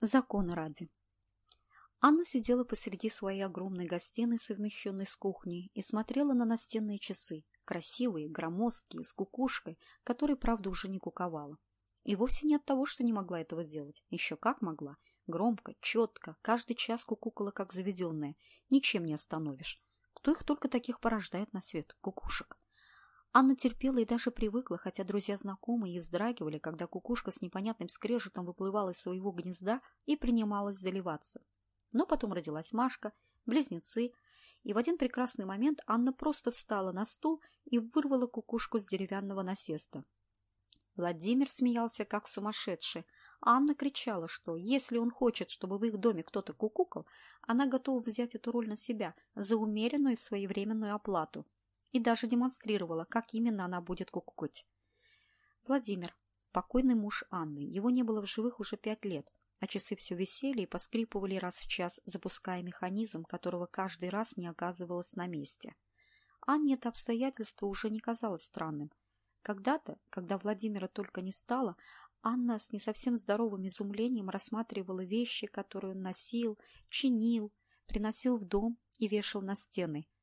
Закон ради. Анна сидела посреди своей огромной гостиной, совмещенной с кухней, и смотрела на настенные часы, красивые, громоздкие, с кукушкой, которой, правда, уже не куковала. И вовсе не от того, что не могла этого делать. Еще как могла. Громко, четко, каждый час кукукала, как заведенная. Ничем не остановишь. Кто их только таких порождает на свет? Кукушек. Анна терпела и даже привыкла, хотя друзья-знакомые и вздрагивали, когда кукушка с непонятным скрежетом выплывала из своего гнезда и принималась заливаться. Но потом родилась Машка, близнецы, и в один прекрасный момент Анна просто встала на стул и вырвала кукушку с деревянного насеста. Владимир смеялся, как сумасшедший. Анна кричала, что если он хочет, чтобы в их доме кто-то кукукал, она готова взять эту роль на себя за умеренную и своевременную оплату – и даже демонстрировала, как именно она будет кукукать. Владимир, покойный муж Анны, его не было в живых уже пять лет, а часы все висели и поскрипывали раз в час, запуская механизм, которого каждый раз не оказывалось на месте. Анне это обстоятельство уже не казалось странным. Когда-то, когда Владимира только не стало, Анна с не совсем здоровым изумлением рассматривала вещи, которые он носил, чинил, приносил в дом и вешал на стены –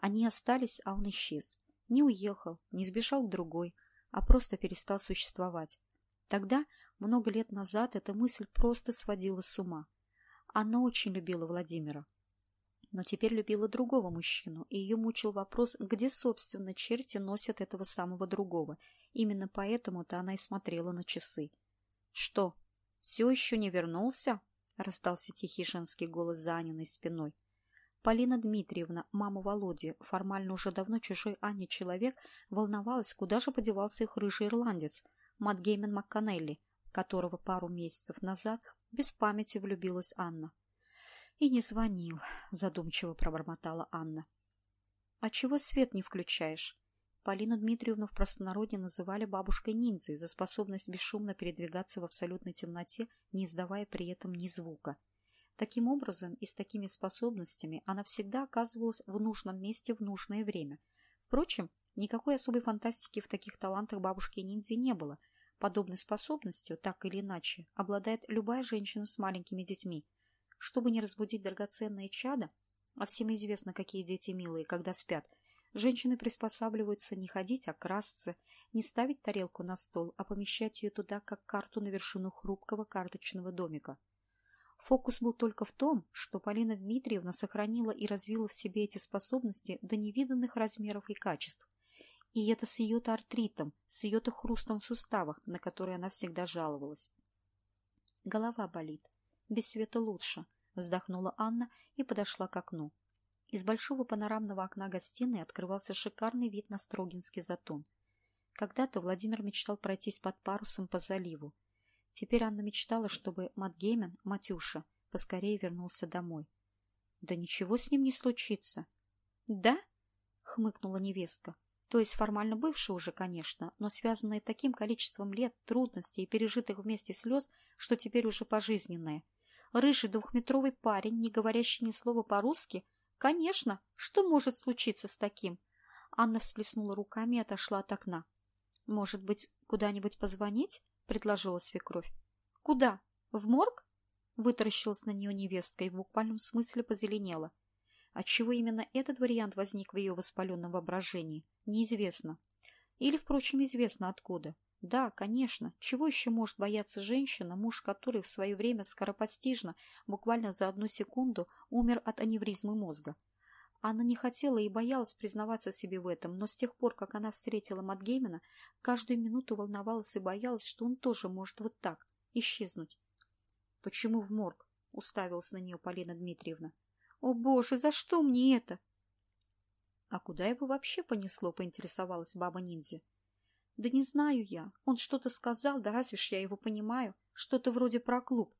они остались, а он исчез. Не уехал, не сбежал к другой, а просто перестал существовать. Тогда, много лет назад, эта мысль просто сводила с ума. Она очень любила Владимира. Но теперь любила другого мужчину, и ее мучил вопрос, где, собственно, черти носят этого самого другого. Именно поэтому-то она и смотрела на часы. — Что, все еще не вернулся? — раздался тихий женский голос за Аниной спиной. — Полина Дмитриевна, мама Володи, формально уже давно чужой Ане человек, волновалась, куда же подевался их рыжий ирландец, Матгеймен МакКоннелли, которого пару месяцев назад без памяти влюбилась Анна. «И не звонил», — задумчиво пробормотала Анна. «А чего свет не включаешь?» Полину Дмитриевну в простонародье называли бабушкой-ниндзей за способность бесшумно передвигаться в абсолютной темноте, не издавая при этом ни звука. Таким образом и с такими способностями она всегда оказывалась в нужном месте в нужное время. Впрочем, никакой особой фантастики в таких талантах бабушки-ниндзя не было. Подобной способностью, так или иначе, обладает любая женщина с маленькими детьми. Чтобы не разбудить драгоценное чадо, а всем известно, какие дети милые, когда спят, женщины приспосабливаются не ходить, а красться, не ставить тарелку на стол, а помещать ее туда, как карту на вершину хрупкого карточного домика. Фокус был только в том, что Полина Дмитриевна сохранила и развила в себе эти способности до невиданных размеров и качеств. И это с ее-то артритом, с ее-то хрустом в суставах, на которые она всегда жаловалась. Голова болит. Без света лучше, вздохнула Анна и подошла к окну. Из большого панорамного окна гостиной открывался шикарный вид на Строгинский затон. Когда-то Владимир мечтал пройтись под парусом по заливу, Теперь Анна мечтала, чтобы Матгеймен, Матюша, поскорее вернулся домой. Да ничего с ним не случится. Да? хмыкнула невестка. То есть формально бывшая уже, конечно, но связанная таким количеством лет, трудностей и пережитых вместе слез, что теперь уже пожизненная. Рыжий двухметровый парень, не говорящий ни слова по-русски? Конечно, что может случиться с таким? Анна всплеснула руками и отошла от окна. Может быть, куда-нибудь позвонить? Предложила свекровь. Куда? В морг? Вытаращилась на нее невестка и в буквальном смысле позеленела. Отчего именно этот вариант возник в ее воспаленном воображении, неизвестно. Или, впрочем, известно откуда. Да, конечно, чего еще может бояться женщина, муж которой в свое время скоропостижно, буквально за одну секунду, умер от аневризмы мозга. Она не хотела и боялась признаваться себе в этом, но с тех пор, как она встретила Матгеймена, каждую минуту волновалась и боялась, что он тоже может вот так исчезнуть. — Почему в морг? — уставилась на нее Полина Дмитриевна. — О, боже, за что мне это? — А куда его вообще понесло? — поинтересовалась баба-ниндзя. — Да не знаю я. Он что-то сказал, да разве ж я его понимаю. Что-то вроде про клуб.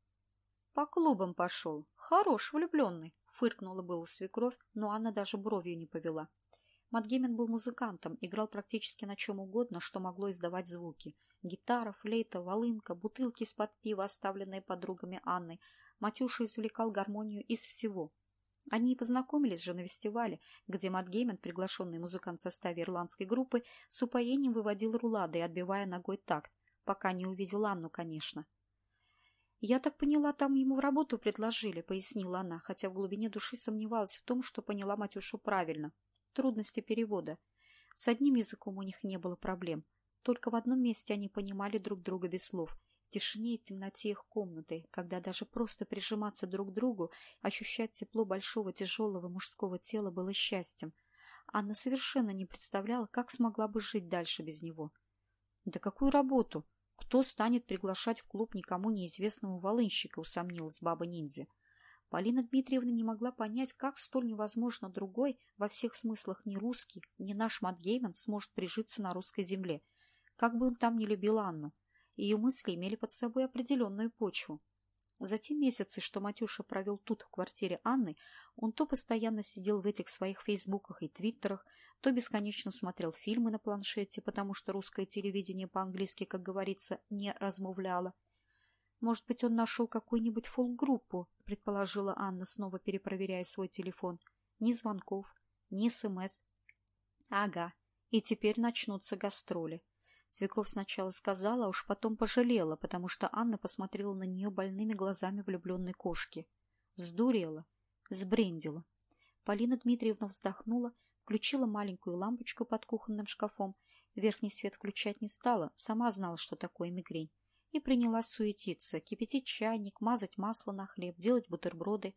— По клубам пошел. Хорош влюбленный фыркнула было свекровь, но она даже бровью не повела. Матгеймен был музыкантом, играл практически на чем угодно, что могло издавать звуки. Гитара, флейта, волынка, бутылки из-под пива, оставленные подругами Анной. Матюша извлекал гармонию из всего. Они и познакомились же на фестивале, где Матгеймен, приглашенный музыкант в составе ирландской группы, с упоением выводил рулады, отбивая ногой такт, пока не увидел Анну, конечно. «Я так поняла, там ему в работу предложили», — пояснила она, хотя в глубине души сомневалась в том, что поняла Матюшу правильно. Трудности перевода. С одним языком у них не было проблем. Только в одном месте они понимали друг друга без слов. В тишине и темноте их комнаты, когда даже просто прижиматься друг к другу, ощущать тепло большого тяжелого мужского тела было счастьем. Анна совершенно не представляла, как смогла бы жить дальше без него. «Да какую работу? Кто станет приглашать в клуб никому неизвестного волынщика?» — усомнилась баба-ниндзя. Полина Дмитриевна не могла понять, как столь невозможно другой, во всех смыслах не русский, не наш Матгейман сможет прижиться на русской земле. Как бы он там не любил Анну. Ее мысли имели под собой определенную почву. За те месяцы, что Матюша провел тут, в квартире Анны, он то постоянно сидел в этих своих фейсбуках и твиттерах, то бесконечно смотрел фильмы на планшете, потому что русское телевидение по-английски, как говорится, не размовляло. «Может быть, он нашел какую-нибудь фулл-группу», — предположила Анна, снова перепроверяя свой телефон. «Ни звонков, ни СМС». «Ага, и теперь начнутся гастроли». Свекровь сначала сказала, а уж потом пожалела, потому что Анна посмотрела на нее больными глазами влюбленной кошки. Сдурела, сбрендила. Полина Дмитриевна вздохнула, включила маленькую лампочку под кухонным шкафом. Верхний свет включать не стала, сама знала, что такое мигрень и принялась суетиться, кипятить чайник, мазать масло на хлеб, делать бутерброды.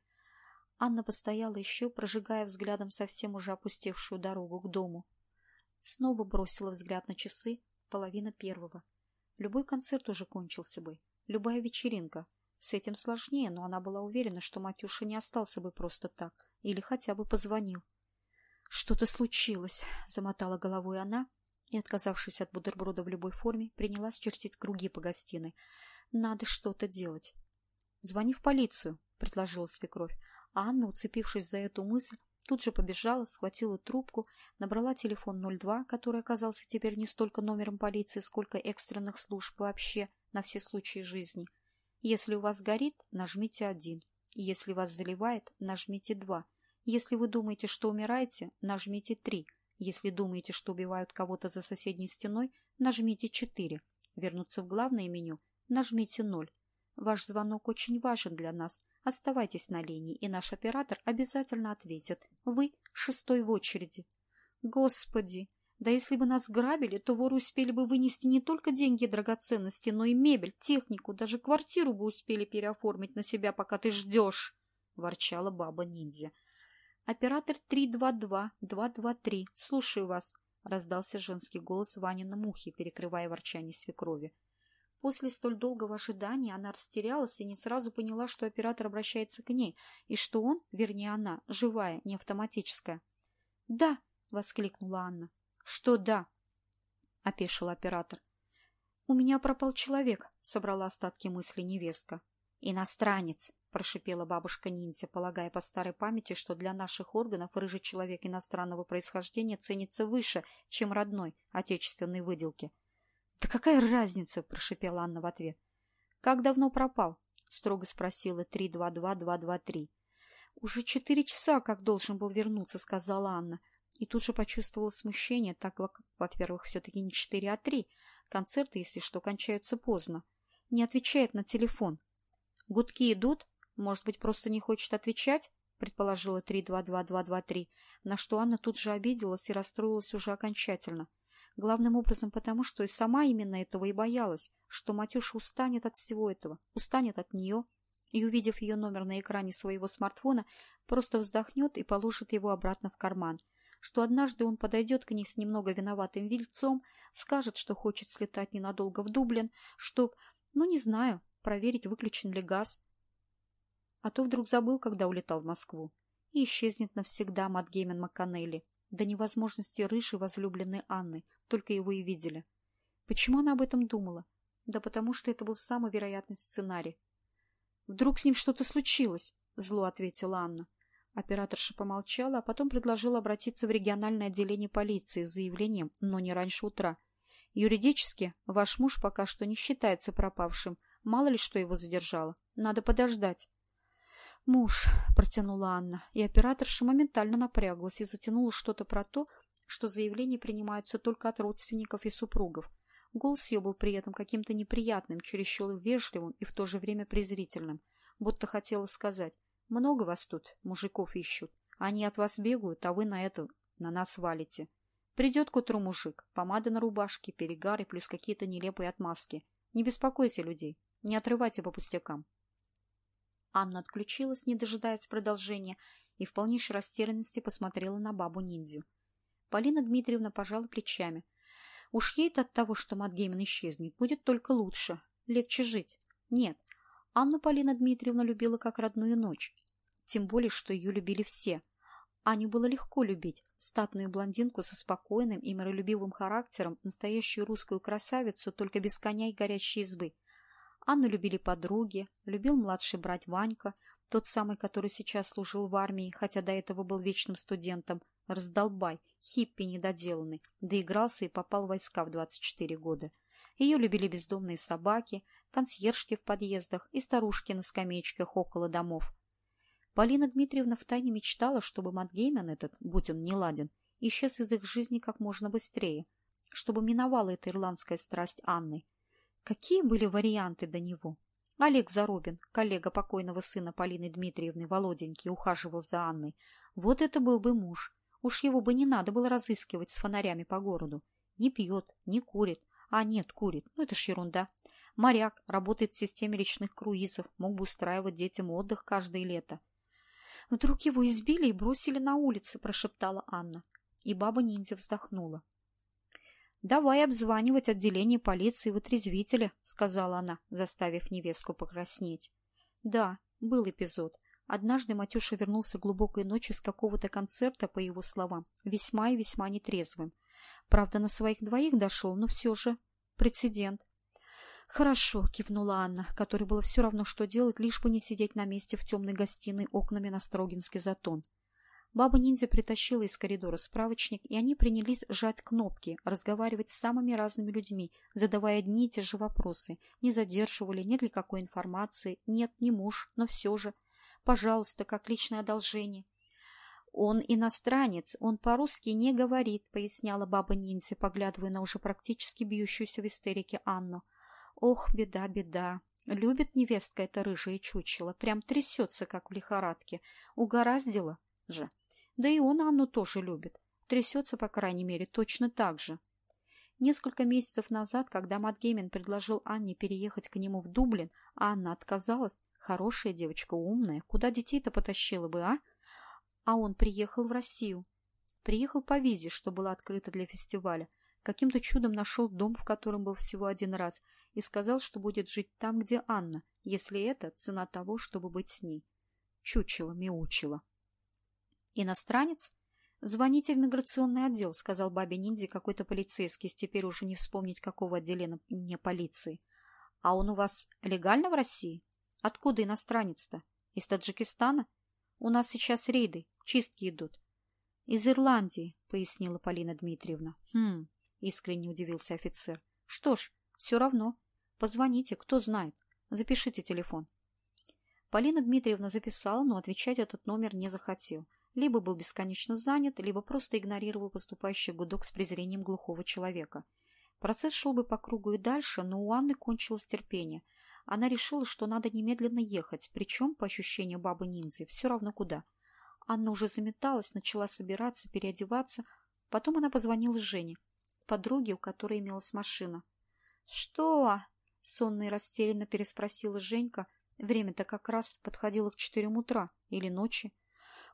Анна постояла еще, прожигая взглядом совсем уже опустевшую дорогу к дому. Снова бросила взгляд на часы, половина первого. Любой концерт уже кончился бы, любая вечеринка. С этим сложнее, но она была уверена, что Матюша не остался бы просто так, или хотя бы позвонил. «Что-то случилось», — замотала головой она, и, отказавшись от бутерброда в любой форме, принялась чертить круги по гостиной. Надо что-то делать. «Звони в полицию», — предложила свекровь. А Анна, уцепившись за эту мысль, тут же побежала, схватила трубку, набрала телефон 02, который оказался теперь не столько номером полиции, сколько экстренных служб вообще на все случаи жизни. Если у вас горит, нажмите один. Если вас заливает, нажмите два. Если вы думаете, что умираете, нажмите три. Если думаете, что убивают кого-то за соседней стеной, нажмите 4. Вернуться в главное меню, нажмите 0. Ваш звонок очень важен для нас. Оставайтесь на линии, и наш оператор обязательно ответит. Вы шестой в очереди. Господи! Да если бы нас грабили, то воры успели бы вынести не только деньги и драгоценности, но и мебель, технику, даже квартиру бы успели переоформить на себя, пока ты ждешь, — ворчала баба-ниндзя. «Оператор 322-223. Слушаю вас», — раздался женский голос Вани на мухе, перекрывая ворчание свекрови. После столь долгого ожидания она растерялась и не сразу поняла, что оператор обращается к ней, и что он, вернее она, живая, не автоматическая. «Да!» — воскликнула Анна. «Что «да»?» — опешил оператор. «У меня пропал человек», — собрала остатки мысли невестка. «Иностранец», — прошипела бабушка-ниндзя, полагая по старой памяти, что для наших органов рыжий человек иностранного происхождения ценится выше, чем родной, отечественной выделки. «Да какая разница?» — прошипела Анна в ответ. «Как давно пропал?» — строго спросила 322-223. «Уже четыре часа, как должен был вернуться», — сказала Анна. И тут же почувствовала смущение, так как, во-первых, все-таки не четыре, а три. Концерты, если что, кончаются поздно. Не отвечает на телефон. Гудки идут? Может быть, просто не хочет отвечать? предположила 322-223, на что Анна тут же обиделась и расстроилась уже окончательно. Главным образом потому, что и сама именно этого и боялась, что Матюша устанет от всего этого, устанет от нее, и, увидев ее номер на экране своего смартфона, просто вздохнет и положит его обратно в карман, что однажды он подойдет к ней с немного виноватым вильцом, скажет, что хочет слетать ненадолго в Дублин, чтоб, ну не знаю, проверить, выключен ли газ. А то вдруг забыл, когда улетал в Москву. И исчезнет навсегда Матгеймен МакКоннелли, до невозможности рыжей возлюбленной Анны, только его и видели. Почему она об этом думала? Да потому что это был самый вероятный сценарий. «Вдруг с ним что-то случилось?» — зло ответила Анна. Операторша помолчала, а потом предложила обратиться в региональное отделение полиции с заявлением, но не раньше утра. Юридически ваш муж пока что не считается пропавшим, Мало ли что его задержало. Надо подождать. «Муж», — протянула Анна, и операторша моментально напряглась и затянула что-то про то, что заявления принимаются только от родственников и супругов. Голос ее был при этом каким-то неприятным, чересчур вежливым и в то же время презрительным, будто хотела сказать «Много вас тут, мужиков ищут. Они от вас бегают, а вы на это, на нас валите. Придет к утру мужик, помада на рубашке, перегары плюс какие-то нелепые отмазки. Не беспокойте людей, не отрывайте по пустякам». Анна отключилась, не дожидаясь продолжения, и в полнейшей растерянности посмотрела на бабу-ниндзю. Полина Дмитриевна пожала плечами. Уж ей-то от того, что Матгеймин исчезнет, будет только лучше, легче жить. Нет, Анну Полина Дмитриевна любила как родную ночь. Тем более, что ее любили все. Аню было легко любить, статную блондинку со спокойным и миролюбивым характером, настоящую русскую красавицу, только без коня и горящей избы. Анну любили подруги, любил младший брат Ванька, тот самый, который сейчас служил в армии, хотя до этого был вечным студентом, раздолбай, хиппи недоделанный, доигрался и попал в войска в 24 года. Ее любили бездомные собаки, консьержки в подъездах и старушки на скамеечках около домов. Полина Дмитриевна втайне мечтала, чтобы Матгеймен этот, будь он неладен, исчез из их жизни как можно быстрее, чтобы миновала эта ирландская страсть Анны. Какие были варианты до него? Олег Заробин, коллега покойного сына Полины Дмитриевны, Володеньки, ухаживал за Анной. Вот это был бы муж. Уж его бы не надо было разыскивать с фонарями по городу. Не пьет, не курит. А нет, курит. Ну, это ж ерунда. Моряк, работает в системе речных круизов, мог бы устраивать детям отдых каждое лето. Вдруг его избили и бросили на улице, прошептала Анна. И баба-ниндзя вздохнула. «Давай обзванивать отделение полиции вытрезвителя», — сказала она, заставив невестку покраснеть. Да, был эпизод. Однажды Матюша вернулся глубокой ночью с какого-то концерта, по его словам, весьма и весьма нетрезвым. Правда, на своих двоих дошел, но все же прецедент. «Хорошо», — кивнула Анна, которой было все равно, что делать, лишь бы не сидеть на месте в темной гостиной окнами на Строгинский затон. Баба-ниндзя притащила из коридора справочник, и они принялись сжать кнопки, разговаривать с самыми разными людьми, задавая одни и те же вопросы. Не задерживали, нет ли какой информации, нет, не муж, но все же. Пожалуйста, как личное одолжение. «Он иностранец, он по-русски не говорит», — поясняла баба-ниндзя, поглядывая на уже практически бьющуюся в истерике Анну. «Ох, беда, беда. Любит невестка это рыжее чучело, прям трясется, как в лихорадке. Угораздило же». Да и он Анну тоже любит. Трясется, по крайней мере, точно так же. Несколько месяцев назад, когда Матгеймен предложил Анне переехать к нему в Дублин, а Анна отказалась, хорошая девочка, умная, куда детей-то потащила бы, а? А он приехал в Россию. Приехал по визе, что была открыта для фестиваля. Каким-то чудом нашел дом, в котором был всего один раз, и сказал, что будет жить там, где Анна, если это цена того, чтобы быть с ней. Чучело, мяучило. «Иностранец? Звоните в миграционный отдел», — сказал бабе Ниндзи какой-то полицейский, теперь уже не вспомнить, какого отделения полиции. «А он у вас легально в России? Откуда иностранец-то? Из Таджикистана? У нас сейчас рейды, чистки идут». «Из Ирландии», — пояснила Полина Дмитриевна. «Хм», — искренне удивился офицер. «Что ж, все равно. Позвоните, кто знает. Запишите телефон». Полина Дмитриевна записала, но отвечать этот номер не захотел либо был бесконечно занят, либо просто игнорировал поступающий гудок с презрением глухого человека. Процесс шел бы по кругу и дальше, но у Анны кончилось терпение. Она решила, что надо немедленно ехать, причем, по ощущению бабы-ниндзя, все равно куда. Анна уже заметалась, начала собираться, переодеваться. Потом она позвонила Жене, подруге, у которой имелась машина. «Что?» — сонно и растерянно переспросила Женька. Время-то как раз подходило к четырем утра или ночи.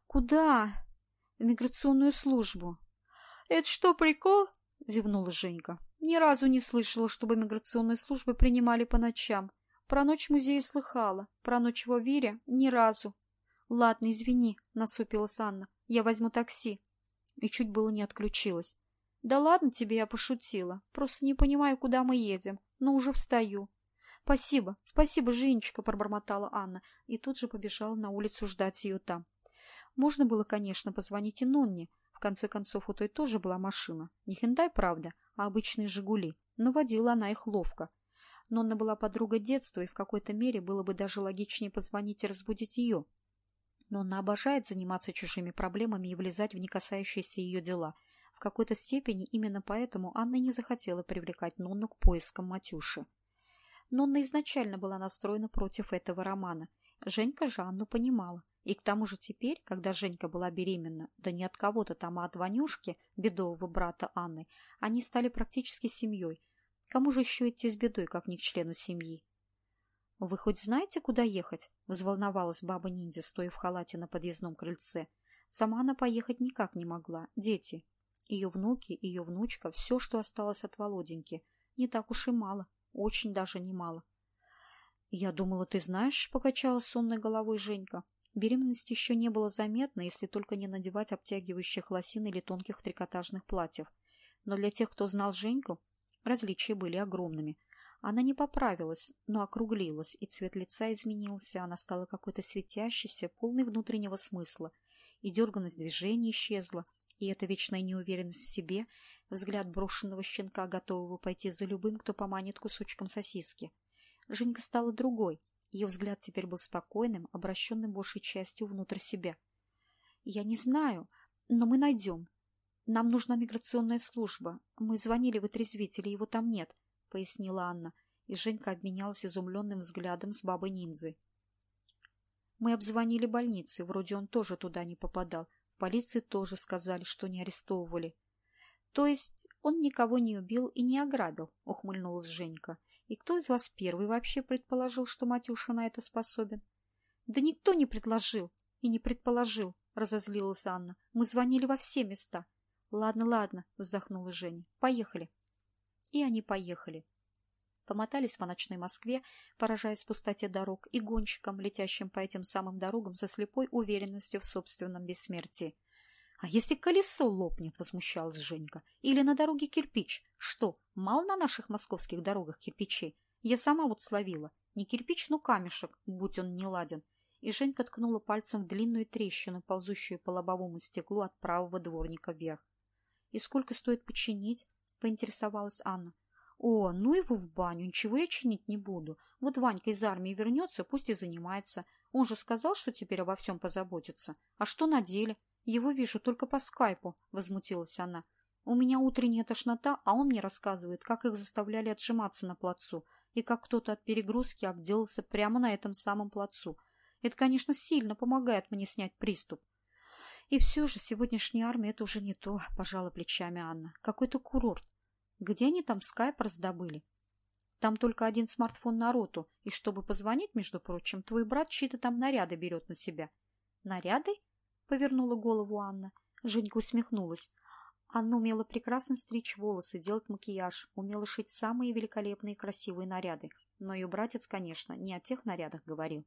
«Куда?» «В миграционную службу». «Это что, прикол?» — зевнула Женька. «Ни разу не слышала, чтобы миграционные службы принимали по ночам. Про ночь в музее слыхала, про ночь в Овире — ни разу». «Ладно, извини», — насупилась Анна. «Я возьму такси». И чуть было не отключилась. «Да ладно тебе, я пошутила. Просто не понимаю, куда мы едем, но уже встаю». «Спасибо, спасибо, Женечка», — пробормотала Анна, и тут же побежала на улицу ждать ее там. Можно было, конечно, позвонить и Нонне. В конце концов, у той тоже была машина. Не Хендай, правда, а обычные «Жигули». Но водила она их ловко. Нонна была подруга детства, и в какой-то мере было бы даже логичнее позвонить и разбудить ее. Но она обожает заниматься чужими проблемами и влезать в не касающиеся ее дела. В какой-то степени именно поэтому Анна не захотела привлекать Нонну к поискам Матюши. Нонна изначально была настроена против этого романа. Женька же Анну понимала. И к тому же теперь, когда Женька была беременна, да не от кого-то там, а от Ванюшки, бедового брата Анны, они стали практически семьей. Кому же еще идти с бедой, как не к члену семьи? — Вы хоть знаете, куда ехать? — взволновалась баба-ниндзя, стоя в халате на подъездном крыльце. Сама она поехать никак не могла. Дети. Ее внуки, ее внучка, все, что осталось от Володеньки. Не так уж и мало. Очень даже немало. — Я думала, ты знаешь, — покачала сонной головой Женька. Беременность еще не было заметно, если только не надевать обтягивающих лосин или тонких трикотажных платьев. Но для тех, кто знал Женьку, различия были огромными. Она не поправилась, но округлилась, и цвет лица изменился, она стала какой-то светящейся, полной внутреннего смысла. И дерганность движения исчезла, и эта вечная неуверенность в себе, взгляд брошенного щенка, готового пойти за любым, кто поманит кусочком сосиски. Женька стала другой, ее взгляд теперь был спокойным, обращенным большей частью внутрь себя. «Я не знаю, но мы найдем. Нам нужна миграционная служба. Мы звонили в отрезвитель, его там нет», — пояснила Анна, и Женька обменялась изумленным взглядом с бабой Ниндзой. «Мы обзвонили больницы, вроде он тоже туда не попадал. В полиции тоже сказали, что не арестовывали». «То есть он никого не убил и не ограбил?» — ухмыльнулась Женька. И кто из вас первый вообще предположил, что Матюша на это способен? — Да никто не предложил и не предположил, — разозлилась Анна. — Мы звонили во все места. — Ладно, ладно, — вздохнула Женя. — Поехали. И они поехали. Помотались по ночной Москве, поражаясь пустоте дорог и гонщикам, летящим по этим самым дорогам со слепой уверенностью в собственном бессмертии. «А если колесо лопнет?» — возмущалась Женька. «Или на дороге кирпич? Что, мало на наших московских дорогах кирпичей? Я сама вот словила. Не кирпич, но камешек, будь он не ладен». И Женька ткнула пальцем в длинную трещину, ползущую по лобовому стеклу от правого дворника вверх. «И сколько стоит починить?» — поинтересовалась Анна. «О, ну его в баню, ничего я чинить не буду. Вот Ванька из армии вернется, пусть и занимается. Он же сказал, что теперь обо всем позаботится. А что на деле? Его вижу только по скайпу, — возмутилась она. У меня утренняя тошнота, а он мне рассказывает, как их заставляли отжиматься на плацу и как кто-то от перегрузки обделался прямо на этом самом плацу. Это, конечно, сильно помогает мне снять приступ. И все же сегодняшняя армия — это уже не то, — пожала плечами Анна. Какой-то курорт. Где они там скайп раздобыли? Там только один смартфон на роту, и чтобы позвонить, между прочим, твой брат чьи-то там наряды берет на себя. Наряды? — повернула голову Анна. Женька усмехнулась. Анна умела прекрасно стричь волосы, делать макияж, умела шить самые великолепные красивые наряды. Но ее братец, конечно, не о тех нарядах говорил.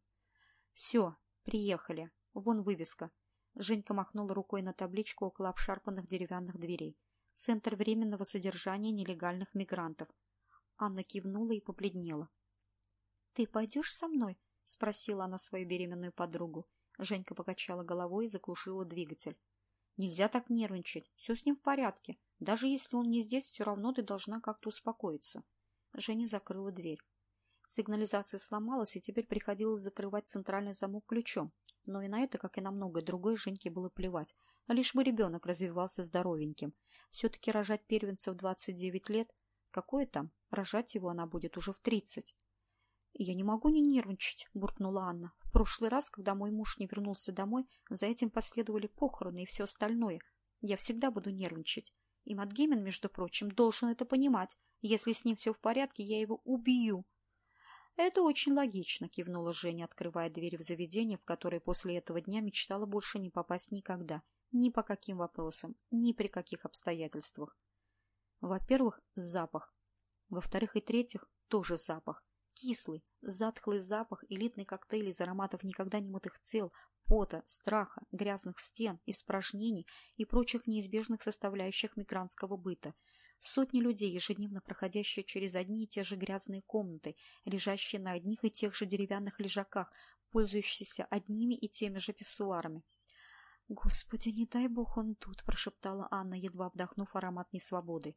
«Все, приехали. Вон вывеска». Женька махнула рукой на табличку около обшарпанных деревянных дверей. «Центр временного содержания нелегальных мигрантов». Анна кивнула и побледнела. «Ты пойдешь со мной?» — спросила она свою беременную подругу. Женька покачала головой и заглушила двигатель. Нельзя так нервничать. Все с ним в порядке. Даже если он не здесь, все равно ты должна как-то успокоиться. Женя закрыла дверь. Сигнализация сломалась, и теперь приходилось закрывать центральный замок ключом. Но и на это, как и на многое другое, Женьке было плевать. Лишь бы ребенок развивался здоровеньким. Все-таки рожать первенца в 29 лет... Какое там? Рожать его она будет уже в 30. «Я не могу не нервничать», — буркнула Анна. «В прошлый раз, когда мой муж не вернулся домой, за этим последовали похороны и все остальное. Я всегда буду нервничать. И Матгеймен, между прочим, должен это понимать. Если с ним все в порядке, я его убью». «Это очень логично», — кивнула Женя, открывая дверь в заведение, в которое после этого дня мечтала больше не попасть никогда. Ни по каким вопросам, ни при каких обстоятельствах. Во-первых, запах. Во-вторых и третьих, тоже запах. Кислый, затхлый запах элитный коктейль из ароматов никогда не мытых тел, пота, страха, грязных стен, испражнений и прочих неизбежных составляющих мигрантского быта. Сотни людей, ежедневно проходящие через одни и те же грязные комнаты, лежащие на одних и тех же деревянных лежаках, пользующиеся одними и теми же писсуарами. «Господи, не дай бог он тут!» – прошептала Анна, едва вдохнув аромат несвободы.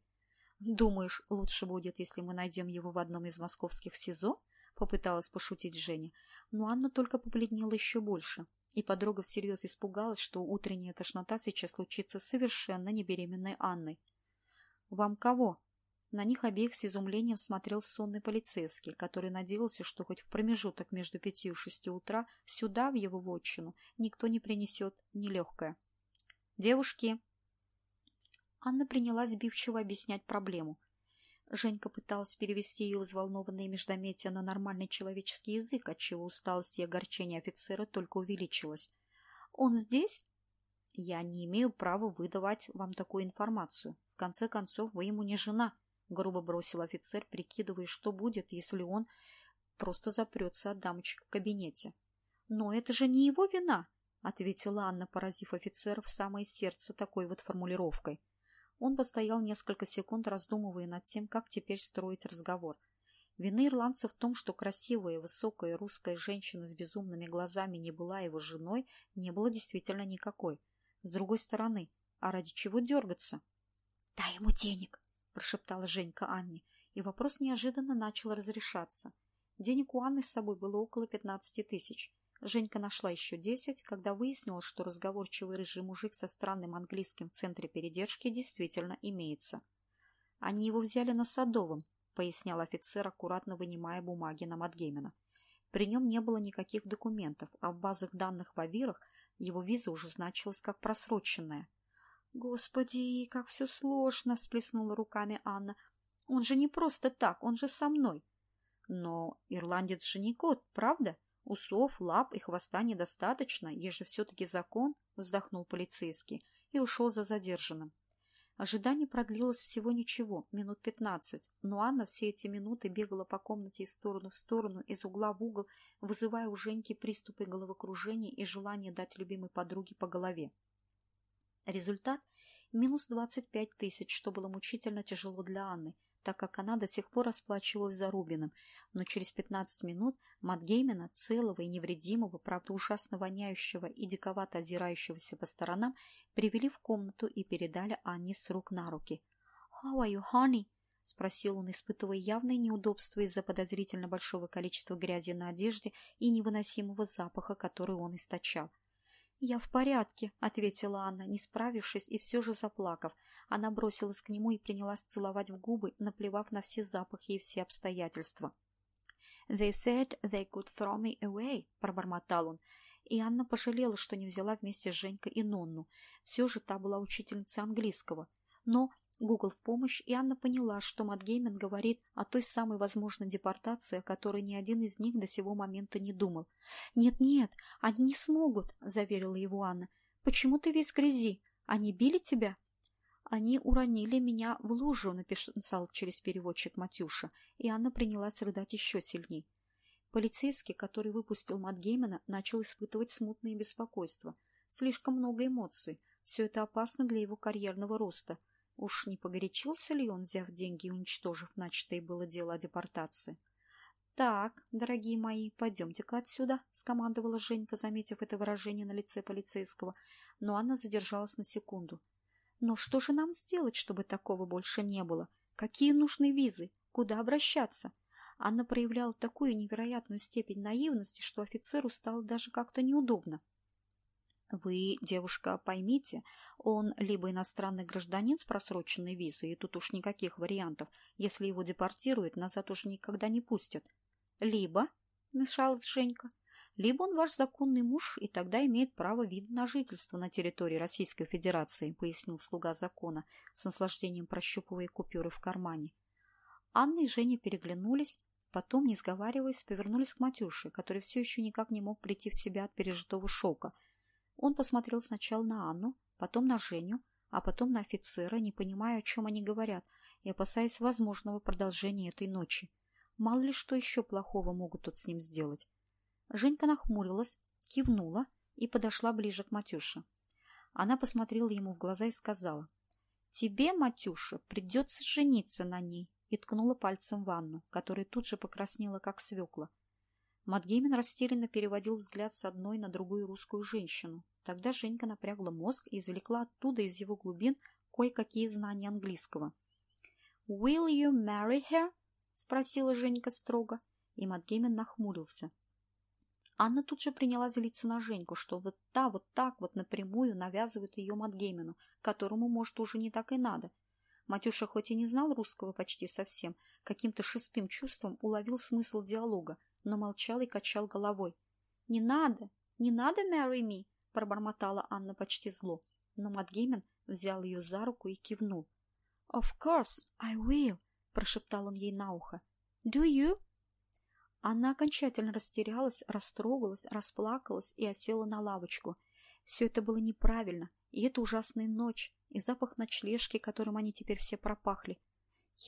«Думаешь, лучше будет, если мы найдем его в одном из московских СИЗО?» — попыталась пошутить Женя. Но Анна только побледнела еще больше. и подруга всерьез испугалась, что утренняя тошнота сейчас случится совершенно не беременной Анной. «Вам кого?» На них обеих с изумлением смотрел сонный полицейский, который надеялся, что хоть в промежуток между пятью и шестью утра сюда, в его вотчину, никто не принесет нелегкое. «Девушки!» Анна принялась сбивчиво объяснять проблему. Женька пыталась перевести ее взволнованные междометия на нормальный человеческий язык, отчего усталость и огорчение офицера только увеличилось. «Он здесь?» «Я не имею права выдавать вам такую информацию. В конце концов, вы ему не жена», — грубо бросил офицер, прикидывая, что будет, если он просто запрется от дамочек в кабинете. «Но это же не его вина», — ответила Анна, поразив офицера в самое сердце такой вот формулировкой. Он постоял несколько секунд, раздумывая над тем, как теперь строить разговор. Вина ирландца в том, что красивая, высокая русская женщина с безумными глазами не была его женой, не было действительно никакой. С другой стороны, а ради чего дергаться? — Дай ему денег, — прошептала Женька Анне, и вопрос неожиданно начал разрешаться. Денег у Анны с собой было около пятнадцати тысяч. Женька нашла еще десять, когда выяснилось, что разговорчивый рыжий мужик со странным английским в центре передержки действительно имеется. Они его взяли на Садовом, пояснял офицер, аккуратно вынимая бумаги на Матгеймена. При нем не было никаких документов, а в базах данных в Авирах его виза уже значилась как просроченная. «Господи, как все сложно!» — всплеснула руками Анна. «Он же не просто так, он же со мной!» «Но ирландец же не кот, правда?» Усов, лап и хвоста недостаточно, еже все-таки закон, вздохнул полицейский и ушел за задержанным. Ожидание продлилось всего ничего, минут пятнадцать, но Анна все эти минуты бегала по комнате из стороны в сторону, из угла в угол, вызывая у Женьки приступы головокружения и желание дать любимой подруге по голове. Результат – минус двадцать пять тысяч, что было мучительно тяжело для Анны – так как она до сих пор расплачивалась за Рубином, но через 15 минут Матгеймена, целого и невредимого, правда ужасно воняющего и диковато озирающегося по сторонам, привели в комнату и передали Анне с рук на руки. «How are you, honey?» — спросил он, испытывая явное неудобство из-за подозрительно большого количества грязи на одежде и невыносимого запаха, который он источал. «Я в порядке», — ответила Анна, не справившись и все же заплакав. Она бросилась к нему и принялась целовать в губы, наплевав на все запахи и все обстоятельства. «They said they could throw me away», — пробормотал он. И Анна пожалела, что не взяла вместе с Женькой и Нонну. Все же та была учительницей английского. Но Гугл в помощь, и Анна поняла, что Матгеймен говорит о той самой возможной депортации, о которой ни один из них до сего момента не думал. «Нет-нет, они не смогут», — заверила его Анна. «Почему ты весь грязи? Они били тебя?» «Они уронили меня в лужу», — написал через переводчик Матюша, и Анна принялась рыдать еще сильней. Полицейский, который выпустил Матгеймена, начал испытывать смутные беспокойства. Слишком много эмоций. Все это опасно для его карьерного роста — Уж не погорячился ли он, взяв деньги и уничтожив начатое было дело о депортации? «Так, дорогие мои, пойдемте-ка отсюда», — скомандовала Женька, заметив это выражение на лице полицейского, но Анна задержалась на секунду. «Но что же нам сделать, чтобы такого больше не было? Какие нужны визы? Куда обращаться?» Анна проявляла такую невероятную степень наивности, что офицеру стало даже как-то неудобно. Вы, девушка, поймите, он либо иностранный гражданин с просроченной визой, и тут уж никаких вариантов, если его депортируют, назад уже никогда не пустят. Либо, мешалась Женька, либо он ваш законный муж, и тогда имеет право вида на жительство на территории Российской Федерации, пояснил слуга закона, с наслаждением прощупывая купюры в кармане. Анна и Женя переглянулись, потом, не сговариваясь, повернулись к Матюше, который все еще никак не мог прийти в себя от пережитого шока – он посмотрел сначала на Анну, потом на Женю, а потом на офицера, не понимая, о чем они говорят, и опасаясь возможного продолжения этой ночи. Мало ли что еще плохого могут тут с ним сделать. Женька нахмурилась, кивнула и подошла ближе к Матюше. Она посмотрела ему в глаза и сказала, «Тебе, Матюша, придется жениться на ней», и ткнула пальцем в Анну, которая тут же покраснела, как свекла. Матгеймен растерянно переводил взгляд с одной на другую русскую женщину. Тогда Женька напрягла мозг и извлекла оттуда из его глубин кое-какие знания английского. «Will you marry her?» — спросила Женька строго, и Матгеймен нахмурился. Анна тут же приняла злиться на Женьку, что вот та вот так вот напрямую навязывает ее Матгеймену, которому, может, уже не так и надо. Матюша хоть и не знал русского почти совсем, каким-то шестым чувством уловил смысл диалога, но молчал и качал головой. «Не надо, не надо marry me!» – пробормотала Анна почти зло. Но Матгеймен взял ее за руку и кивнул. «Of course, I will!» – прошептал он ей на ухо. «Do you?» Она окончательно растерялась, растрогалась, расплакалась и осела на лавочку. Все это было неправильно, и эта ужасная ночь, и запах ночлежки, которым они теперь все пропахли.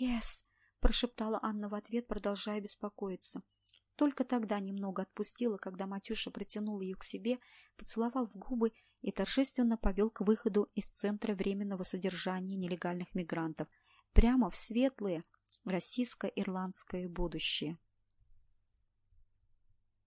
«Yes!» – прошептала Анна в ответ, продолжая беспокоиться. Только тогда немного отпустила, когда Матюша притянул ее к себе, поцеловал в губы и торжественно повел к выходу из Центра временного содержания нелегальных мигрантов, прямо в светлое российско-ирландское будущее.